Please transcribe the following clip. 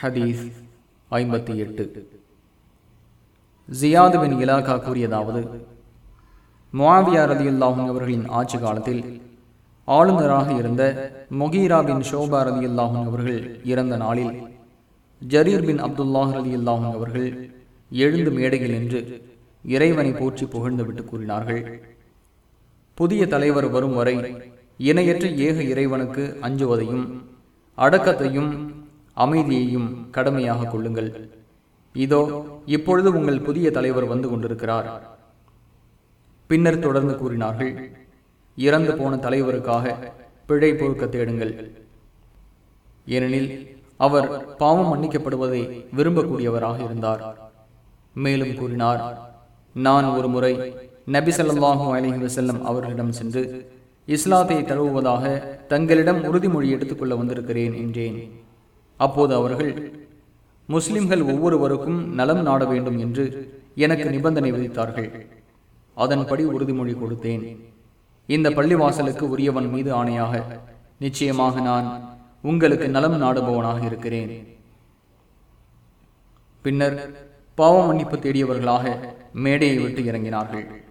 ஹதீஸ் ஐம்பத்தி எட்டு. ஜியாது பின் இலாகா கூறியதாவது முவாவியா ரதியுல்லாஹும் அவர்களின் ஆட்சி காலத்தில் ஆளுநராக இருந்த மொகீரா பின் ஷோபா ரதியுல்லாஹும் அவர்கள் இறந்த நாளில் ஜரீர் பின் அப்துல்லாஹ் ரதியுல்லாஹும் அவர்கள் எழுந்து மேடையில் நின்று இறைவனை போற்றி புகழ்ந்துவிட்டு கூறினார்கள். புதிய தலைவர் வரும் வரை இணையற்ற ஏக இறைவனுக்கு அஞ்சுவதையும் அடக்கத்தையும் அமைதியையும் கடமையாக கொள்ளுங்கள். இதோ இப்பொழுது உங்கள் புதிய தலைவர் வந்து கொண்டிருக்கிறார். பின்னர் தொடர்ந்து கூறினார்கள் இறந்து போன தலைவருக்காக பிழை பொறுக்க தேடுங்கள். ஏனெனில் அவர் பாவம் மன்னிக்கப்படுவதை விரும்பக்கூடியவராக இருந்தார். மேலும் கூறினார் நான் ஒரு முறை நபி அலஹி வசல்லம் அவர்களிடம் சென்று இஸ்லாத்தை தழுவுவதாக தங்களிடம் உறுதிமொழி எடுத்துக்கொள்ள வந்திருக்கிறேன் என்றேன். அப்போது அவர்கள் முஸ்லிம்கள் ஒவ்வொருவருக்கும் நலம் நாட வேண்டும் என்று எனக்கு நிபந்தனை விதித்தார்கள். அதன்படி உறுதிமொழி கொடுத்தேன். இந்த பள்ளிவாசலுக்கு உரியவன் மீது ஆணையாக நிச்சயமாக நான் உங்களுக்கு நலம் நாடுபவனாக இருக்கிறேன். பின்னர் பாவ மன்னிப்பு தேடியவர்களாக மேடையை விட்டு இறங்கினார்கள்.